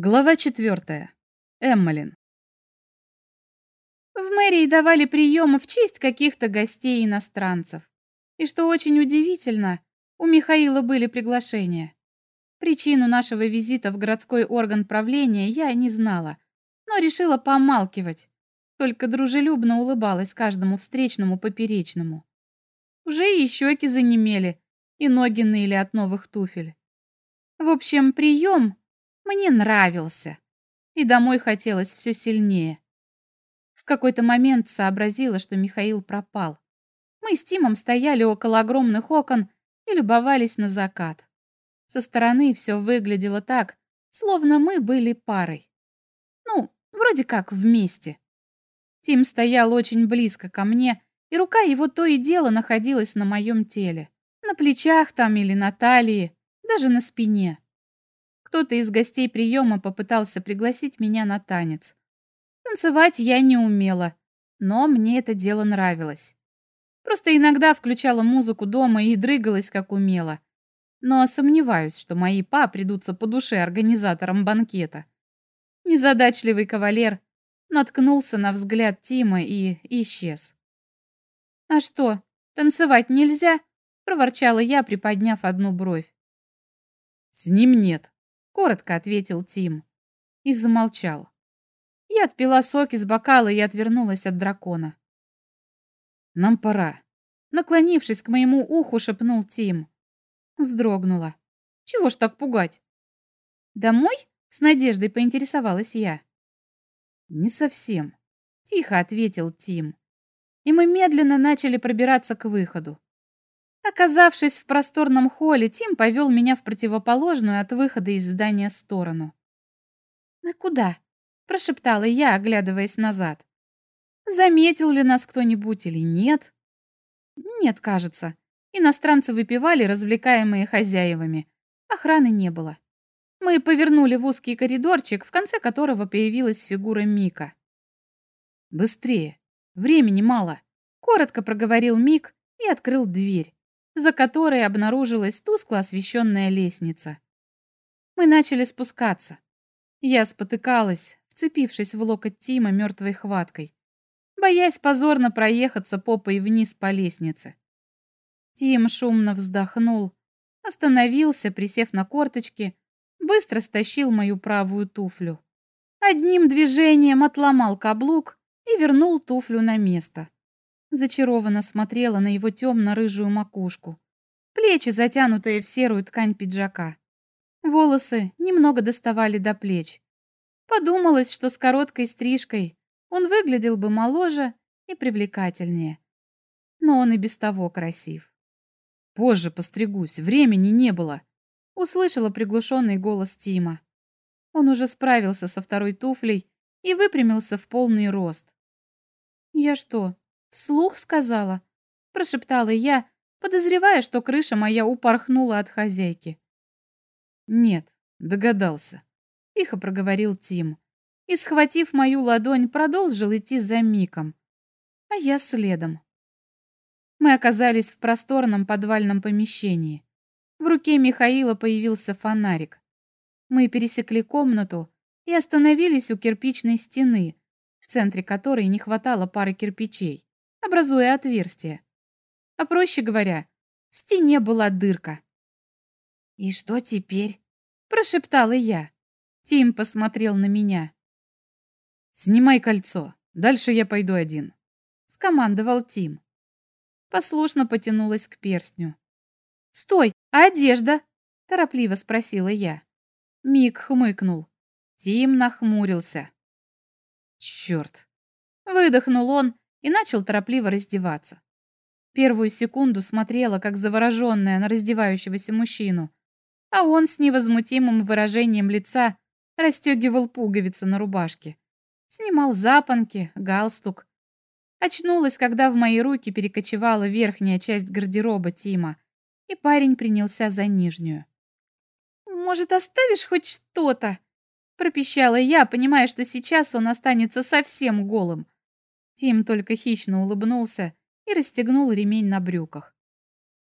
Глава четвертая. Эммалин. В мэрии давали приемы в честь каких-то гостей-иностранцев. И что очень удивительно, у Михаила были приглашения. Причину нашего визита в городской орган правления я не знала, но решила помалкивать, только дружелюбно улыбалась каждому встречному поперечному. Уже и щеки занемели, и ноги ныли от новых туфель. В общем, прием мне нравился. И домой хотелось все сильнее. В какой-то момент сообразила, что Михаил пропал. Мы с Тимом стояли около огромных окон и любовались на закат. Со стороны все выглядело так, словно мы были парой. Ну, вроде как вместе. Тим стоял очень близко ко мне, и рука его то и дело находилась на моем теле. На плечах там или на талии, даже на спине. Кто-то из гостей приема попытался пригласить меня на танец. Танцевать я не умела, но мне это дело нравилось. Просто иногда включала музыку дома и дрыгалась, как умела. Но сомневаюсь, что мои па придутся по душе организаторам банкета. Незадачливый кавалер наткнулся на взгляд Тима и исчез. «А что, танцевать нельзя?» — проворчала я, приподняв одну бровь. «С ним нет», коротко ответил Тим. И замолчал. Я отпила сок из бокала и отвернулась от дракона. «Нам пора», — наклонившись к моему уху, шепнул Тим. Вздрогнула. «Чего ж так пугать?» «Домой?» — с надеждой поинтересовалась я. «Не совсем», — тихо ответил Тим. И мы медленно начали пробираться к выходу. Оказавшись в просторном холле, Тим повел меня в противоположную от выхода из здания сторону. «Мы куда?» – прошептала я, оглядываясь назад. «Заметил ли нас кто-нибудь или нет?» «Нет, кажется. Иностранцы выпивали, развлекаемые хозяевами. Охраны не было. Мы повернули в узкий коридорчик, в конце которого появилась фигура Мика. «Быстрее! Времени мало!» — коротко проговорил Мик и открыл дверь за которой обнаружилась тускло освещенная лестница. Мы начали спускаться. Я спотыкалась, вцепившись в локоть Тима мертвой хваткой, боясь позорно проехаться попой вниз по лестнице. Тим шумно вздохнул, остановился, присев на корточки, быстро стащил мою правую туфлю. Одним движением отломал каблук и вернул туфлю на место. Зачарованно смотрела на его темно-рыжую макушку. Плечи, затянутые в серую ткань пиджака. Волосы немного доставали до плеч. Подумалось, что с короткой стрижкой он выглядел бы моложе и привлекательнее. Но он и без того красив. «Позже постригусь, времени не было», — услышала приглушенный голос Тима. Он уже справился со второй туфлей и выпрямился в полный рост. «Я что, Вслух сказала, прошептала я, подозревая, что крыша моя упорхнула от хозяйки. Нет, догадался, тихо проговорил Тим и, схватив мою ладонь, продолжил идти за Миком, а я следом. Мы оказались в просторном подвальном помещении. В руке Михаила появился фонарик. Мы пересекли комнату и остановились у кирпичной стены, в центре которой не хватало пары кирпичей образуя отверстие. А проще говоря, в стене была дырка. «И что теперь?» – прошептала я. Тим посмотрел на меня. «Снимай кольцо, дальше я пойду один», – скомандовал Тим. Послушно потянулась к перстню. «Стой, а одежда?» – торопливо спросила я. Мик хмыкнул. Тим нахмурился. «Черт!» Выдохнул он и начал торопливо раздеваться. Первую секунду смотрела, как завороженная на раздевающегося мужчину, а он с невозмутимым выражением лица расстегивал пуговицы на рубашке, снимал запонки, галстук. Очнулась, когда в мои руки перекочевала верхняя часть гардероба Тима, и парень принялся за нижнюю. «Может, оставишь хоть что-то?» пропищала я, понимая, что сейчас он останется совсем голым. Тим только хищно улыбнулся и расстегнул ремень на брюках.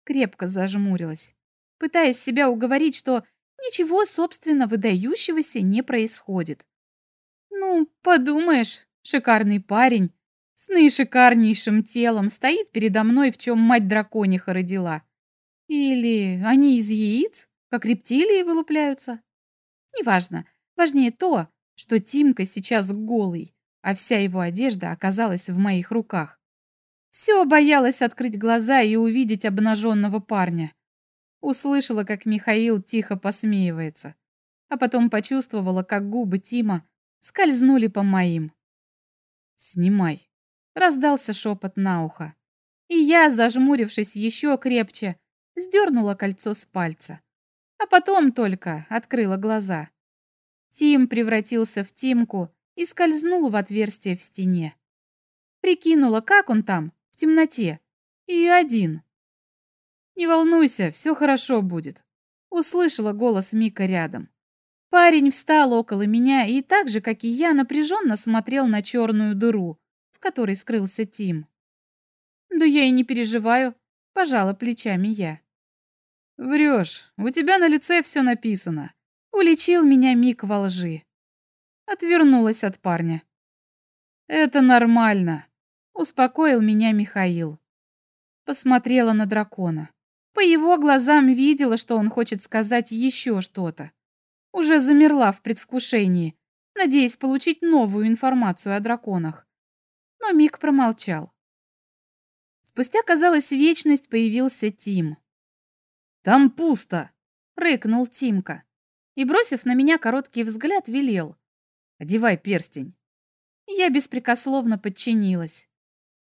Крепко зажмурилась, пытаясь себя уговорить, что ничего, собственно, выдающегося не происходит. Ну, подумаешь, шикарный парень с наишикарнейшим телом стоит передо мной, в чем мать дракониха родила. Или они из яиц, как рептилии, вылупляются. Неважно. Важнее то, что Тимка сейчас голый, а вся его одежда оказалась в моих руках. Все боялась открыть глаза и увидеть обнаженного парня. Услышала, как Михаил тихо посмеивается, а потом почувствовала, как губы Тима скользнули по моим. «Снимай», — раздался шепот на ухо. И я, зажмурившись еще крепче, сдернула кольцо с пальца. А потом только открыла глаза. Тим превратился в Тимку и скользнул в отверстие в стене. Прикинула, как он там, в темноте. И один. «Не волнуйся, все хорошо будет», — услышала голос Мика рядом. Парень встал около меня и так же, как и я, напряженно смотрел на черную дыру, в которой скрылся Тим. «Да я и не переживаю», — пожала плечами я. «Врешь, у тебя на лице все написано», — уличил меня Мик во лжи. Отвернулась от парня. «Это нормально», Успокоил меня Михаил. Посмотрела на дракона. По его глазам видела, что он хочет сказать еще что-то. Уже замерла в предвкушении, надеясь получить новую информацию о драконах. Но Мик промолчал. Спустя, казалось, вечность появился Тим. «Там пусто!» — рыкнул Тимка. И, бросив на меня короткий взгляд, велел. «Одевай перстень». Я беспрекословно подчинилась.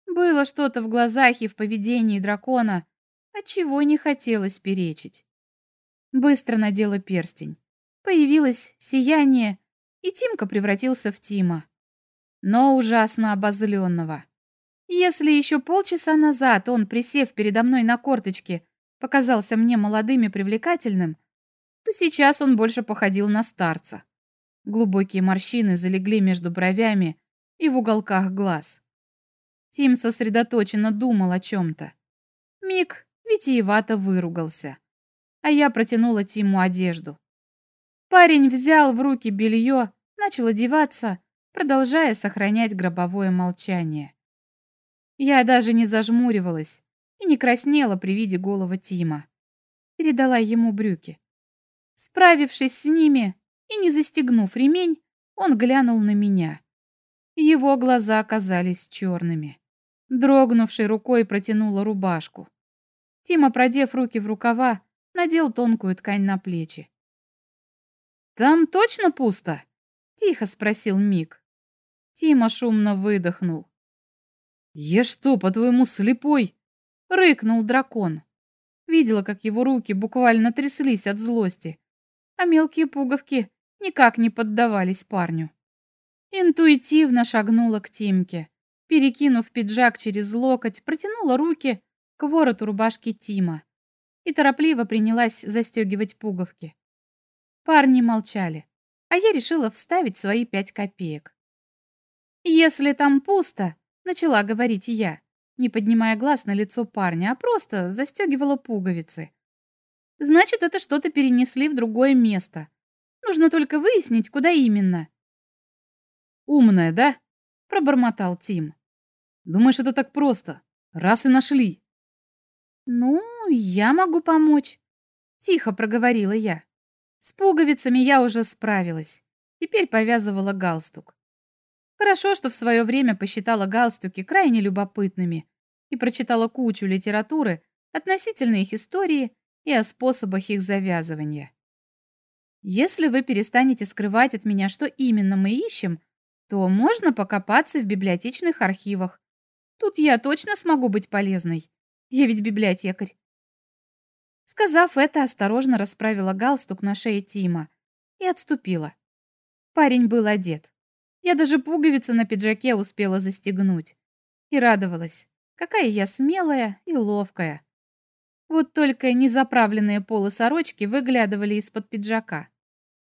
Было что-то в глазах и в поведении дракона, от чего не хотелось перечить. Быстро надела перстень. Появилось сияние, и Тимка превратился в Тима. Но ужасно обозленного. Если еще полчаса назад он, присев передо мной на корточке, показался мне молодым и привлекательным, то сейчас он больше походил на старца. Глубокие морщины залегли между бровями и в уголках глаз. Тим сосредоточенно думал о чем-то. Мик витиевато выругался. А я протянула Тиму одежду. Парень взял в руки белье, начал одеваться, продолжая сохранять гробовое молчание. Я даже не зажмуривалась и не краснела при виде голого Тима. Передала ему брюки. Справившись с ними и не застегнув ремень, он глянул на меня. Его глаза оказались черными. Дрогнувшей рукой протянула рубашку. Тима, продев руки в рукава, надел тонкую ткань на плечи. «Там точно пусто?» — тихо спросил Мик. Тима шумно выдохнул. «Я что, по-твоему, слепой?» — рыкнул дракон. Видела, как его руки буквально тряслись от злости, а мелкие пуговки никак не поддавались парню. Интуитивно шагнула к Тимке. Перекинув пиджак через локоть, протянула руки к вороту рубашки Тима и торопливо принялась застегивать пуговки. Парни молчали, а я решила вставить свои пять копеек. «Если там пусто», — начала говорить я, не поднимая глаз на лицо парня, а просто застегивала пуговицы. «Значит, это что-то перенесли в другое место. Нужно только выяснить, куда именно». «Умная, да?» — пробормотал Тим. Думаешь, это так просто? Раз и нашли. Ну, я могу помочь. Тихо проговорила я. С пуговицами я уже справилась. Теперь повязывала галстук. Хорошо, что в свое время посчитала галстуки крайне любопытными и прочитала кучу литературы относительно их истории и о способах их завязывания. Если вы перестанете скрывать от меня, что именно мы ищем, то можно покопаться в библиотечных архивах Тут я точно смогу быть полезной. Я ведь библиотекарь. Сказав это, осторожно расправила галстук на шее Тима и отступила. Парень был одет. Я даже пуговицы на пиджаке успела застегнуть. И радовалась, какая я смелая и ловкая. Вот только незаправленные полы сорочки выглядывали из-под пиджака.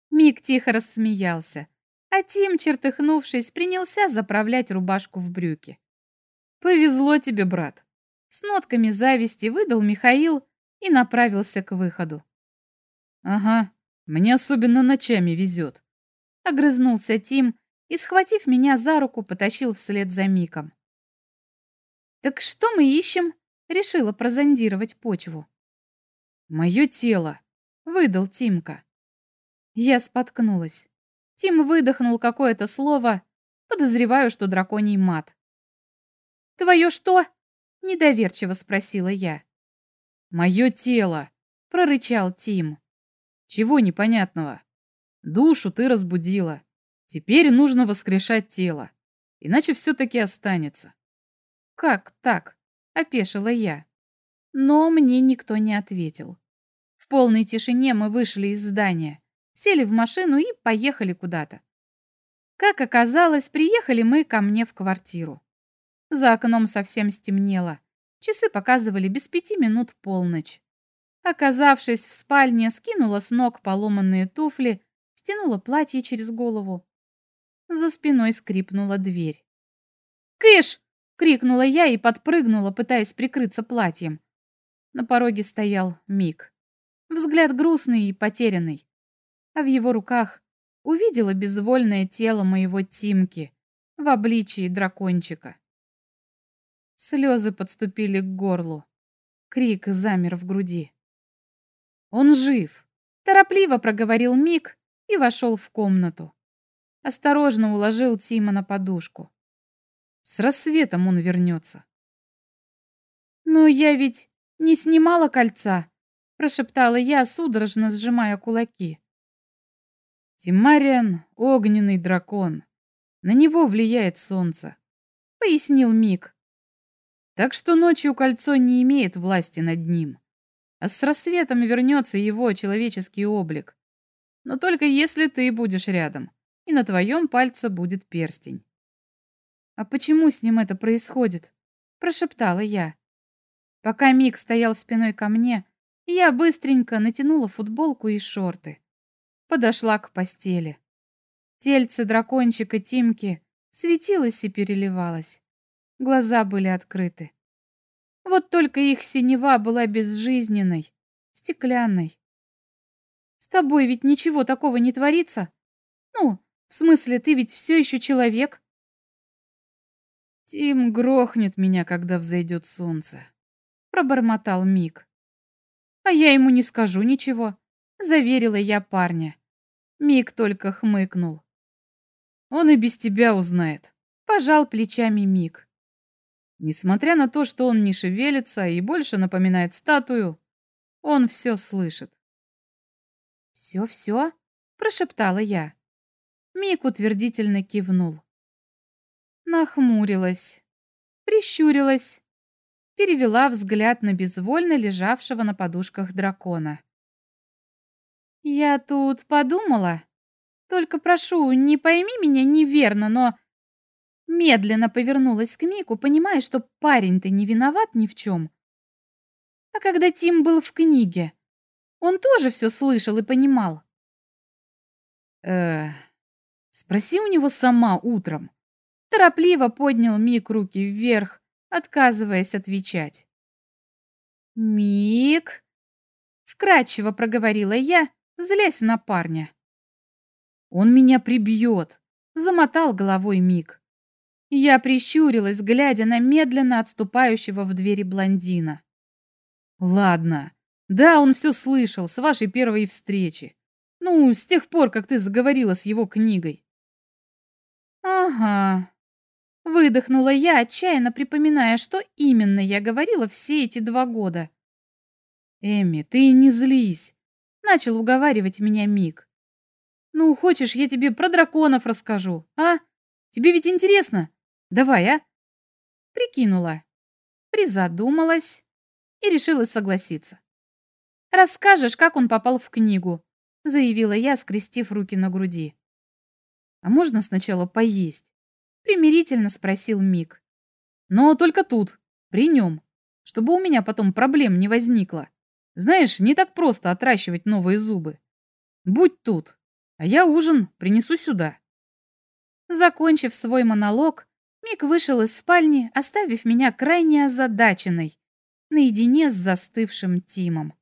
Мик тихо рассмеялся, а Тим, чертыхнувшись, принялся заправлять рубашку в брюки. «Повезло тебе, брат!» С нотками зависти выдал Михаил и направился к выходу. «Ага, Мне особенно ночами везет. Огрызнулся Тим и, схватив меня за руку, потащил вслед за Миком. «Так что мы ищем?» — решила прозондировать почву. «Мое тело», — выдал Тимка. Я споткнулась. Тим выдохнул какое-то слово, подозреваю, что драконий мат. «Твое что?» — недоверчиво спросила я. «Мое тело», — прорычал Тим. «Чего непонятного? Душу ты разбудила. Теперь нужно воскрешать тело, иначе все-таки останется». «Как так?» — опешила я. Но мне никто не ответил. В полной тишине мы вышли из здания, сели в машину и поехали куда-то. Как оказалось, приехали мы ко мне в квартиру. За окном совсем стемнело. Часы показывали без пяти минут полночь. Оказавшись в спальне, скинула с ног поломанные туфли, стянула платье через голову. За спиной скрипнула дверь. «Кыш!» — крикнула я и подпрыгнула, пытаясь прикрыться платьем. На пороге стоял Мик. Взгляд грустный и потерянный. А в его руках увидела безвольное тело моего Тимки в обличии дракончика. Слезы подступили к горлу. Крик замер в груди. «Он жив!» — торопливо проговорил Мик и вошел в комнату. Осторожно уложил Тима на подушку. «С рассветом он вернется». «Но я ведь не снимала кольца», — прошептала я, судорожно сжимая кулаки. «Тимариан — огненный дракон. На него влияет солнце», — пояснил Мик. Так что ночью кольцо не имеет власти над ним. А с рассветом вернется его человеческий облик. Но только если ты будешь рядом, и на твоем пальце будет перстень. «А почему с ним это происходит?» – прошептала я. Пока Мик стоял спиной ко мне, я быстренько натянула футболку и шорты. Подошла к постели. Тельце дракончика Тимки светилось и переливалось. Глаза были открыты. Вот только их синева была безжизненной, стеклянной. С тобой ведь ничего такого не творится? Ну, в смысле, ты ведь все еще человек? Тим грохнет меня, когда взойдет солнце, пробормотал Мик. А я ему не скажу ничего, заверила я парня. Мик только хмыкнул. Он и без тебя узнает, пожал плечами Мик. Несмотря на то, что он не шевелится и больше напоминает статую, он все слышит. «Все-все?» – прошептала я. Мик утвердительно кивнул. Нахмурилась, прищурилась, перевела взгляд на безвольно лежавшего на подушках дракона. «Я тут подумала. Только прошу, не пойми меня неверно, но Медленно повернулась к Мику, понимая, что парень-то не виноват ни в чем. А когда Тим был в книге, он тоже все слышал и понимал. э спроси у него сама утром. Торопливо поднял Мик руки вверх, отказываясь отвечать. «Мик!» — вкратчиво проговорила я, злясь на парня. «Он меня прибьет!» — замотал головой Мик. Я прищурилась, глядя на медленно отступающего в двери блондина. «Ладно. Да, он все слышал с вашей первой встречи. Ну, с тех пор, как ты заговорила с его книгой». «Ага». Выдохнула я, отчаянно припоминая, что именно я говорила все эти два года. «Эми, ты не злись», — начал уговаривать меня Мик. «Ну, хочешь, я тебе про драконов расскажу, а? Тебе ведь интересно?» Давай, а?» Прикинула, призадумалась и решила согласиться. «Расскажешь, как он попал в книгу», — заявила я, скрестив руки на груди. «А можно сначала поесть?» — примирительно спросил Мик. «Но только тут, при нем, чтобы у меня потом проблем не возникло. Знаешь, не так просто отращивать новые зубы. Будь тут, а я ужин принесу сюда». Закончив свой монолог, Мик вышел из спальни, оставив меня крайне озадаченной, наедине с застывшим Тимом.